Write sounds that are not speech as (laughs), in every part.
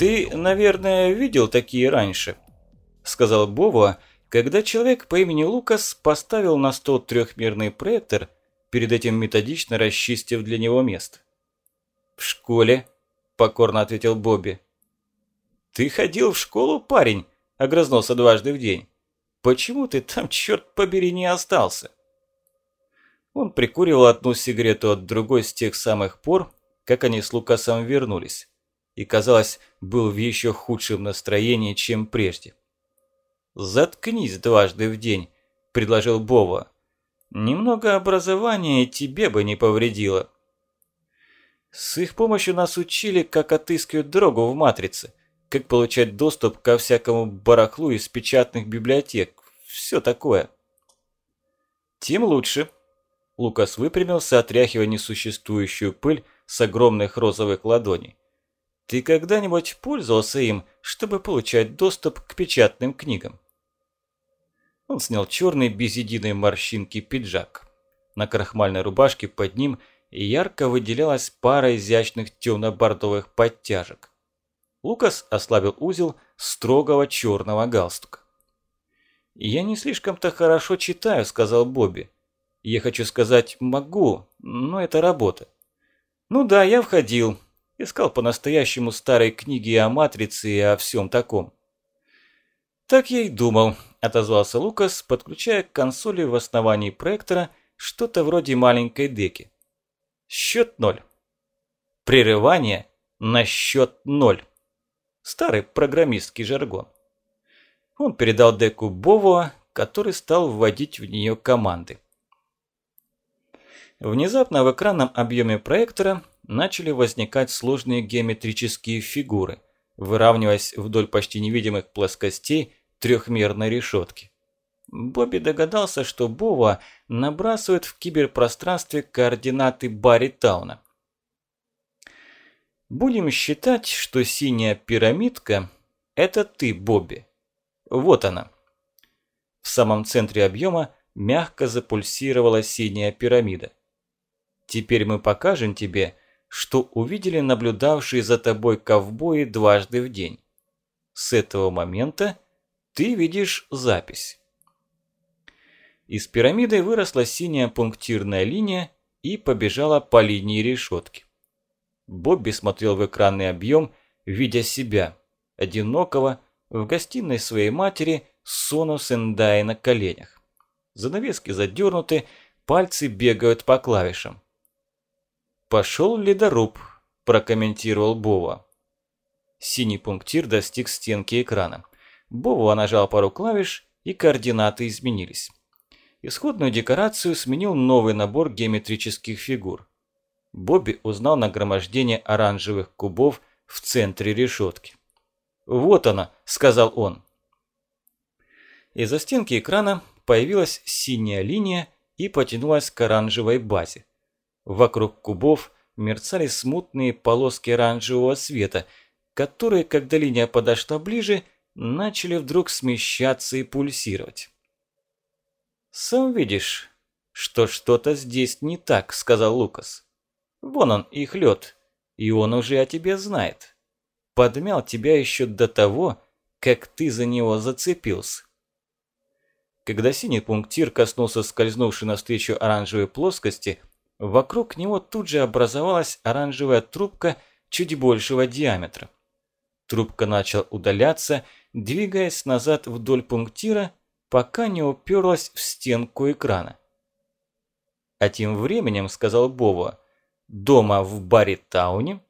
«Ты, наверное, видел такие раньше», – сказал Бова, когда человек по имени Лукас поставил на стол трехмерный проектор, перед этим методично расчистив для него место. «В школе», – покорно ответил Бобби. «Ты ходил в школу, парень?» – огрызнулся дважды в день. «Почему ты там, черт побери, не остался?» Он прикуривал одну сигарету от другой с тех самых пор, как они с Лукасом вернулись, и, казалось, был в еще худшем настроении, чем прежде. «Заткнись дважды в день», – предложил Бова. «Немного образования тебе бы не повредило». С их помощью нас учили, как отыскивать дорогу в матрице, как получать доступ ко всякому барахлу из печатных библиотек, все такое. Тем лучше, Лукас выпрямился, отряхивая несуществующую пыль с огромных розовых ладоней. «Ты когда-нибудь пользовался им, чтобы получать доступ к печатным книгам?» Он снял черный без единой морщинки пиджак. На крахмальной рубашке под ним ярко выделялась пара изящных темно-бордовых подтяжек. Лукас ослабил узел строгого черного галстука. «Я не слишком-то хорошо читаю», – сказал Бобби. Я хочу сказать, могу, но это работа. Ну да, я входил. Искал по-настоящему старой книги о Матрице и о всем таком. Так я и думал, отозвался Лукас, подключая к консоли в основании проектора что-то вроде маленькой деки. Счет ноль. Прерывание на счет ноль. Старый программистский жаргон. Он передал деку Бову, который стал вводить в нее команды. Внезапно в экранном объеме проектора начали возникать сложные геометрические фигуры, выравниваясь вдоль почти невидимых плоскостей трехмерной решетки. Бобби догадался, что Бова набрасывает в киберпространстве координаты Барри-тауна. Будем считать, что синяя пирамидка – это ты, Бобби. Вот она. В самом центре объема мягко запульсировала синяя пирамида. Теперь мы покажем тебе, что увидели наблюдавшие за тобой ковбои дважды в день. С этого момента ты видишь запись. Из пирамиды выросла синяя пунктирная линия и побежала по линии решетки. Бобби смотрел в экранный объем, видя себя, одинокого, в гостиной своей матери Сону Сендай на коленях. Занавески задернуты, пальцы бегают по клавишам. «Пошел ледоруб», – прокомментировал Бова. Синий пунктир достиг стенки экрана. Бова нажал пару клавиш, и координаты изменились. Исходную декорацию сменил новый набор геометрических фигур. Бобби узнал нагромождение оранжевых кубов в центре решетки. «Вот она», – сказал он. Из-за стенки экрана появилась синяя линия и потянулась к оранжевой базе. Вокруг кубов мерцали смутные полоски оранжевого света, которые, когда линия подошла ближе, начали вдруг смещаться и пульсировать. «Сам видишь, что что-то здесь не так», – сказал Лукас. «Вон он, их лед, и он уже о тебе знает. Подмял тебя еще до того, как ты за него зацепился». Когда синий пунктир коснулся скользнувшей навстречу оранжевой плоскости – Вокруг него тут же образовалась оранжевая трубка чуть большего диаметра. Трубка начала удаляться, двигаясь назад вдоль пунктира, пока не уперлась в стенку экрана. А тем временем, сказал Бова, дома в баре Тауне.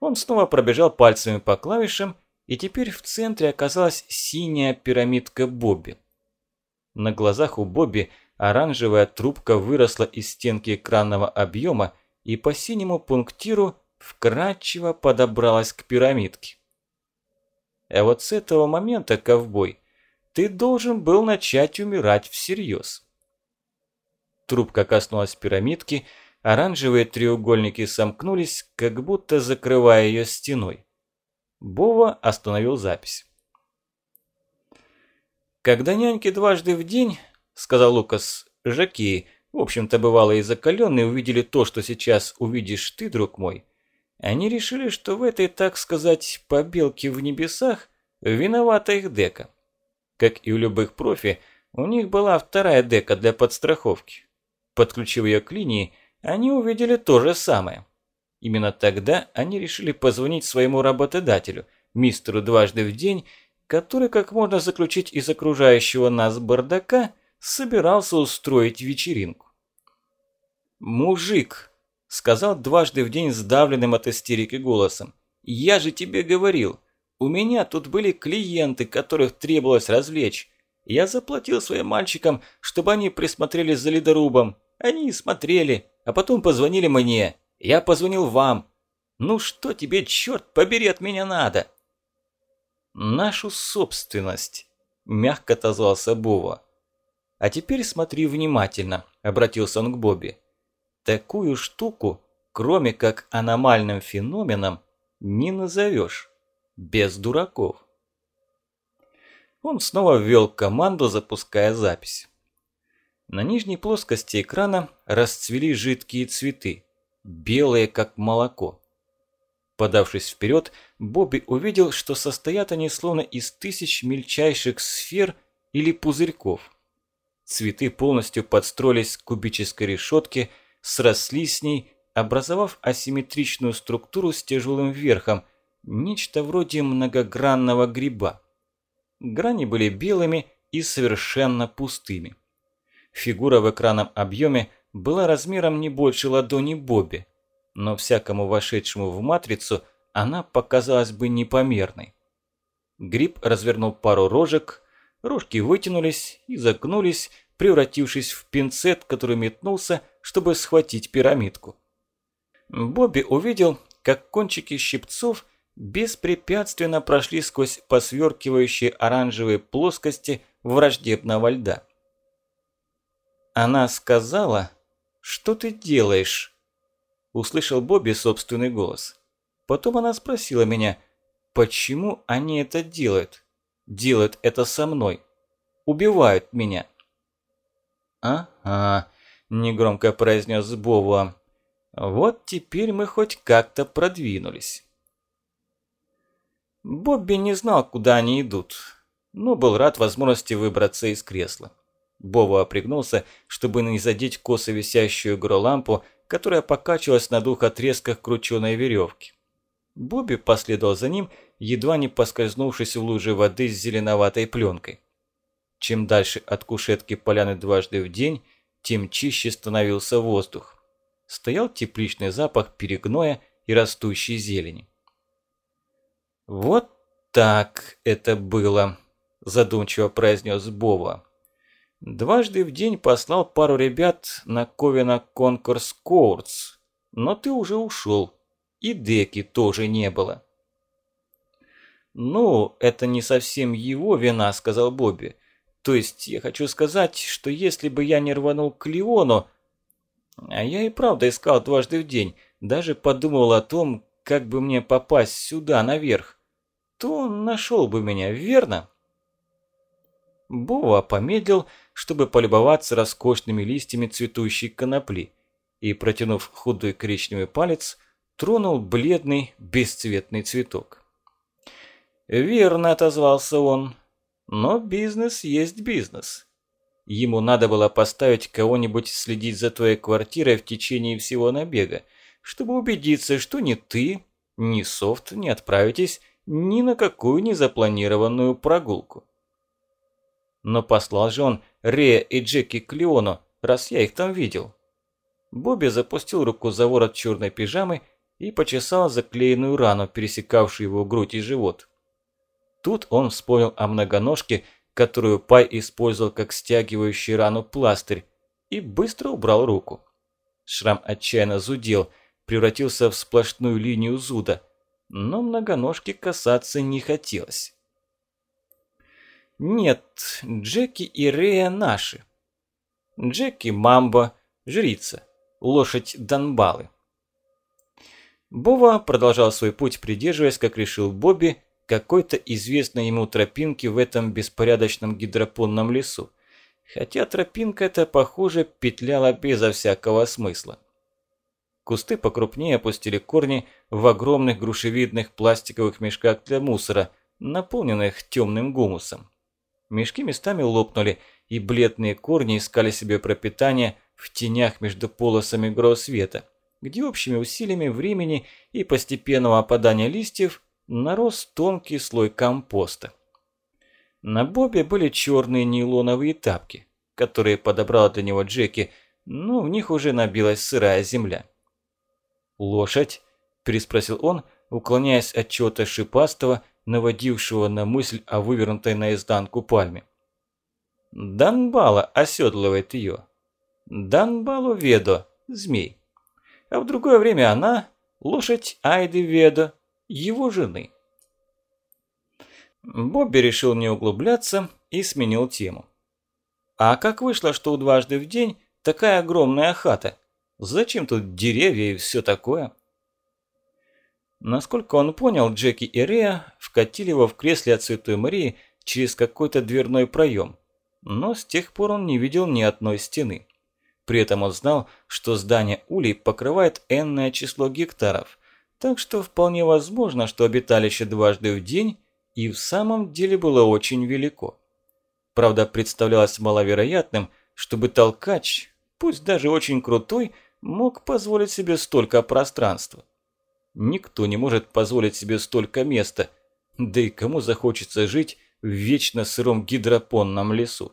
Он снова пробежал пальцами по клавишам, и теперь в центре оказалась синяя пирамидка Бобби. На глазах у Бобби – Оранжевая трубка выросла из стенки экранного объема и по синему пунктиру вкрадчиво подобралась к пирамидке. А вот с этого момента, ковбой, ты должен был начать умирать всерьез. Трубка коснулась пирамидки, оранжевые треугольники сомкнулись, как будто закрывая ее стеной. Бова остановил запись. Когда няньки дважды в день – сказал Лукас. «Жаки, в общем-то бывало и закаленные, увидели то, что сейчас увидишь ты, друг мой. Они решили, что в этой, так сказать, побелке в небесах виновата их дека. Как и у любых профи, у них была вторая дека для подстраховки. Подключив ее к линии, они увидели то же самое. Именно тогда они решили позвонить своему работодателю, мистеру дважды в день, который, как можно заключить из окружающего нас бардака, собирался устроить вечеринку. «Мужик», – сказал дважды в день сдавленным от истерики голосом, – «я же тебе говорил, у меня тут были клиенты, которых требовалось развлечь. Я заплатил своим мальчикам, чтобы они присмотрели за ледорубом. Они смотрели, а потом позвонили мне. Я позвонил вам. Ну что тебе, черт побери, от меня надо?» «Нашу собственность», – мягко отозвался Бова. «А теперь смотри внимательно», – обратился он к Бобби. «Такую штуку, кроме как аномальным феноменом, не назовешь. Без дураков». Он снова ввел команду, запуская запись. На нижней плоскости экрана расцвели жидкие цветы, белые как молоко. Подавшись вперед, Бобби увидел, что состоят они словно из тысяч мельчайших сфер или пузырьков. Цветы полностью подстроились к кубической решетке, срослись с ней, образовав асимметричную структуру с тяжелым верхом, нечто вроде многогранного гриба. Грани были белыми и совершенно пустыми. Фигура в экранном объеме была размером не больше ладони Бобби, но всякому вошедшему в матрицу она показалась бы непомерной. Гриб развернул пару рожек, рожки вытянулись и загнулись, превратившись в пинцет, который метнулся, чтобы схватить пирамидку. Бобби увидел, как кончики щипцов беспрепятственно прошли сквозь посверкивающие оранжевые плоскости враждебного льда. Она сказала, что ты делаешь? Услышал Бобби собственный голос. Потом она спросила меня, почему они это делают? Делают это со мной. Убивают меня. «Ага», – негромко произнес Бова. «Вот теперь мы хоть как-то продвинулись». Бобби не знал, куда они идут, но был рад возможности выбраться из кресла. Бова опрягнулся, чтобы не задеть косо висящую гролампу, которая покачивалась на двух отрезках крученой веревки. Бобби последовал за ним, едва не поскользнувшись в луже воды с зеленоватой пленкой. Чем дальше от кушетки поляны дважды в день, тем чище становился воздух. Стоял тепличный запах перегноя и растущей зелени. «Вот так это было», – задумчиво произнес Бова. Дважды в день послал пару ребят на Ковена Конкурс Коуртс, но ты уже ушел, и Деки тоже не было. «Ну, это не совсем его вина», – сказал Бобби. «То есть я хочу сказать, что если бы я не рванул к Леону, а я и правда искал дважды в день, даже подумал о том, как бы мне попасть сюда, наверх, то он нашел бы меня, верно?» Бова помедлил, чтобы полюбоваться роскошными листьями цветущей конопли, и, протянув худой коричневый палец, тронул бледный бесцветный цветок. «Верно», – отозвался он, – «но бизнес есть бизнес». Ему надо было поставить кого-нибудь следить за твоей квартирой в течение всего набега, чтобы убедиться, что ни ты, ни софт не отправитесь ни на какую незапланированную прогулку. Но послал же он Рея и Джеки к Леону, раз я их там видел. Бобби запустил руку за ворот черной пижамы и почесал заклеенную рану, пересекавшую его грудь и живот. Тут он вспомнил о многоножке, которую Пай использовал как стягивающий рану пластырь, и быстро убрал руку. Шрам отчаянно зудел, превратился в сплошную линию зуда, но многоножки касаться не хотелось. Нет, Джеки и Рея наши. Джеки – Мамба, жрица, лошадь Донбалы. Бова продолжал свой путь, придерживаясь, как решил Бобби, какой-то известной ему тропинки в этом беспорядочном гидропонном лесу. Хотя тропинка эта, похоже, петляла безо всякого смысла. Кусты покрупнее опустили корни в огромных грушевидных пластиковых мешках для мусора, наполненных темным гумусом. Мешки местами лопнули, и бледные корни искали себе пропитание в тенях между полосами гроссвета, где общими усилиями времени и постепенного опадания листьев нарос тонкий слой компоста. На Бобе были черные нейлоновые тапки, которые подобрал для него Джеки, но в них уже набилась сырая земля. «Лошадь?» – переспросил он, уклоняясь от чего-то шипастого, наводившего на мысль о вывернутой наизнанку пальме. Данбала оседлывает ее. Данбалу Ведо, змей. А в другое время она – лошадь Айды Ведо, его жены. Бобби решил не углубляться и сменил тему. А как вышло, что дважды в день такая огромная хата? Зачем тут деревья и все такое? Насколько он понял, Джеки и Рея вкатили его в кресле от Святой Марии через какой-то дверной проем. Но с тех пор он не видел ни одной стены. При этом он знал, что здание улей покрывает энное число гектаров, так что вполне возможно, что обиталище дважды в день и в самом деле было очень велико. Правда, представлялось маловероятным, чтобы толкач, пусть даже очень крутой, мог позволить себе столько пространства. Никто не может позволить себе столько места, да и кому захочется жить в вечно сыром гидропонном лесу.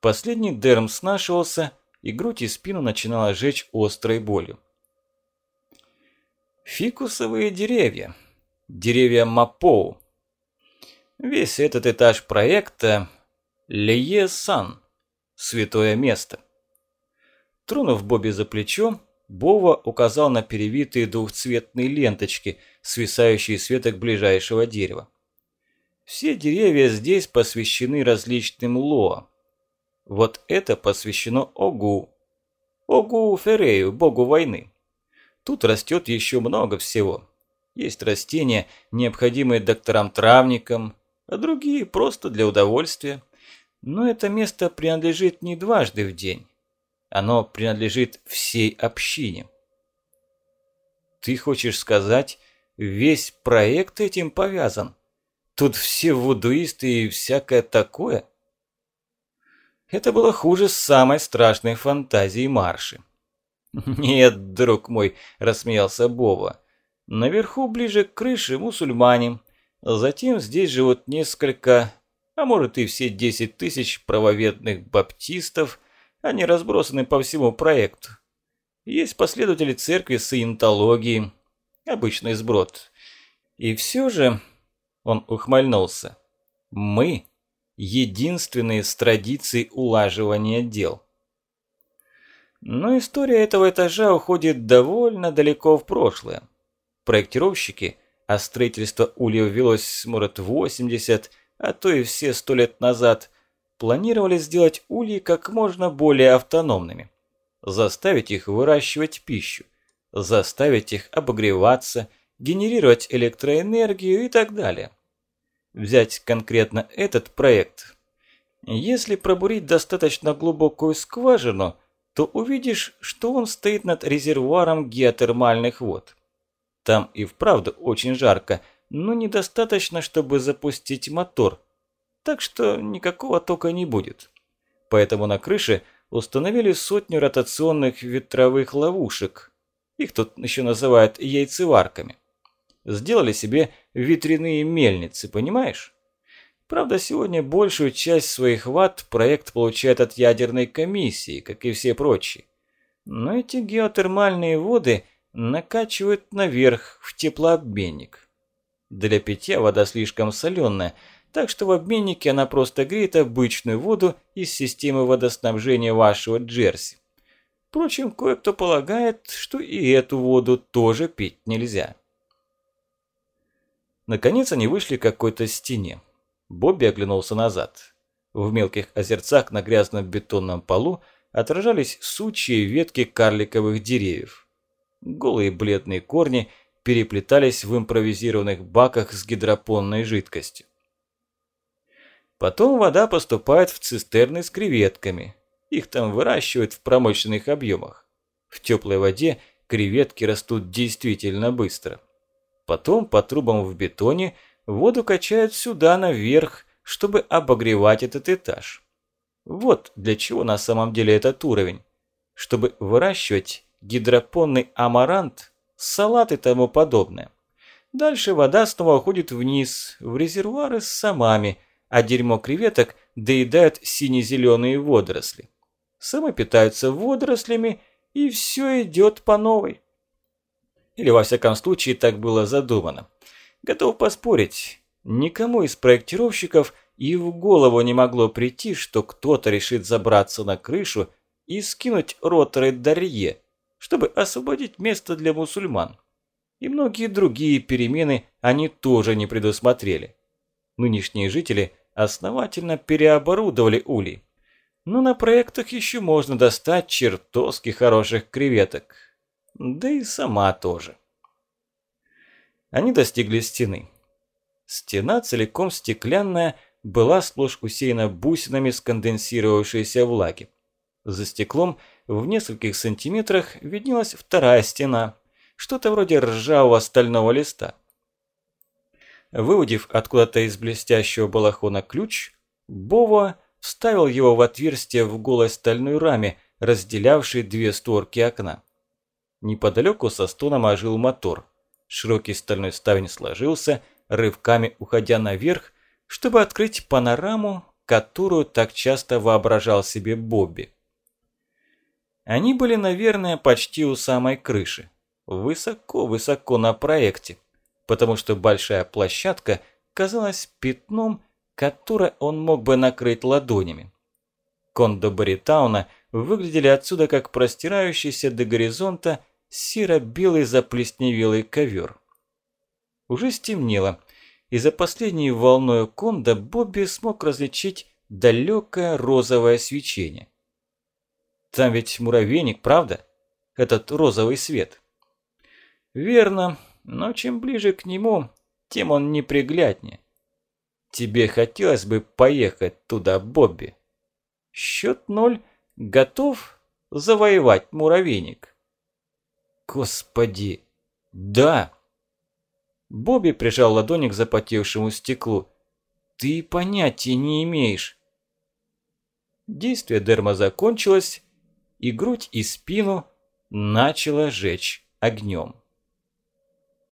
Последний дерм снашивался, и грудь и спину начинала жечь острой болью. Фикусовые деревья. Деревья Мапоу. Весь этот этаж проекта Лие-Сан. Святое место. Тронув Бобби за плечо, Бова указал на перевитые двухцветные ленточки, свисающие с веток ближайшего дерева. Все деревья здесь посвящены различным лоа. Вот это посвящено Огу. Огу Ферею, богу войны. Тут растет еще много всего. Есть растения, необходимые докторам-травникам, а другие просто для удовольствия. Но это место принадлежит не дважды в день. Оно принадлежит всей общине. Ты хочешь сказать, весь проект этим повязан? Тут все вудуисты и всякое такое? Это было хуже самой страшной фантазии Марши. (laughs) «Нет, друг мой», – рассмеялся Бова. «Наверху, ближе к крыше, мусульмане. Затем здесь живут несколько, а может и все десять тысяч правоверных баптистов. Они разбросаны по всему проекту. Есть последователи церкви саентологии. Обычный сброд. И все же...» Он ухмыльнулся. «Мы – единственные с традицией улаживания дел». Но история этого этажа уходит довольно далеко в прошлое. Проектировщики, а строительство ульев велось, может, 80, а то и все сто лет назад, планировали сделать ульи как можно более автономными. Заставить их выращивать пищу, заставить их обогреваться, генерировать электроэнергию и так далее. Взять конкретно этот проект. Если пробурить достаточно глубокую скважину – то увидишь, что он стоит над резервуаром геотермальных вод. Там и вправду очень жарко, но недостаточно, чтобы запустить мотор, так что никакого тока не будет. Поэтому на крыше установили сотню ротационных ветровых ловушек. Их тут еще называют яйцеварками. Сделали себе ветряные мельницы, понимаешь? Правда, сегодня большую часть своих ватт проект получает от ядерной комиссии, как и все прочие. Но эти геотермальные воды накачивают наверх в теплообменник. Для питья вода слишком соленая, так что в обменнике она просто греет обычную воду из системы водоснабжения вашего Джерси. Впрочем, кое-кто полагает, что и эту воду тоже пить нельзя. Наконец они вышли к какой-то стене. Бобби оглянулся назад. В мелких озерцах на грязном бетонном полу отражались сучья и ветки карликовых деревьев. Голые бледные корни переплетались в импровизированных баках с гидропонной жидкостью. Потом вода поступает в цистерны с креветками. Их там выращивают в промышленных объемах. В теплой воде креветки растут действительно быстро. Потом по трубам в бетоне воду качают сюда наверх, чтобы обогревать этот этаж. Вот для чего на самом деле этот уровень. Чтобы выращивать гидропонный амарант, салат и тому подобное. Дальше вода снова уходит вниз, в резервуары с самами, а дерьмо креветок доедают сине-зеленые водоросли. Самы питаются водорослями, и все идет по новой. Или во всяком случае так было задумано. Готов поспорить, никому из проектировщиков и в голову не могло прийти, что кто-то решит забраться на крышу и скинуть роторы Дарье, чтобы освободить место для мусульман. И многие другие перемены они тоже не предусмотрели. Нынешние жители основательно переоборудовали улей. Но на проектах еще можно достать чертовски хороших креветок. Да и сама тоже. Они достигли стены. Стена целиком стеклянная, была сплошь усеяна бусинами сконденсировавшейся влаги. За стеклом в нескольких сантиметрах виднелась вторая стена, что-то вроде ржавого стального листа. Выудив откуда-то из блестящего балахона ключ, Бова вставил его в отверстие в голой стальной раме, разделявшей две створки окна. Неподалеку со стоном ожил мотор. Широкий стальной ставень сложился, рывками уходя наверх, чтобы открыть панораму, которую так часто воображал себе Бобби. Они были, наверное, почти у самой крыши высоко-высоко на проекте, потому что большая площадка казалась пятном, которое он мог бы накрыть ладонями. Кондо Баритауна выглядели отсюда как простирающийся до горизонта серо-белый заплесневелый ковер. Уже стемнело, и за последней волной Кондо Бобби смог различить далекое розовое свечение. Там ведь муравейник, правда? Этот розовый свет. Верно, но чем ближе к нему, тем он непригляднее. Тебе хотелось бы поехать туда, Бобби? Счет ноль. Готов завоевать муравейник? Господи, да. Бобби прижал ладони к запотевшему стеклу. Ты понятия не имеешь. Действие дерма закончилось, и грудь и спину начало жечь огнем.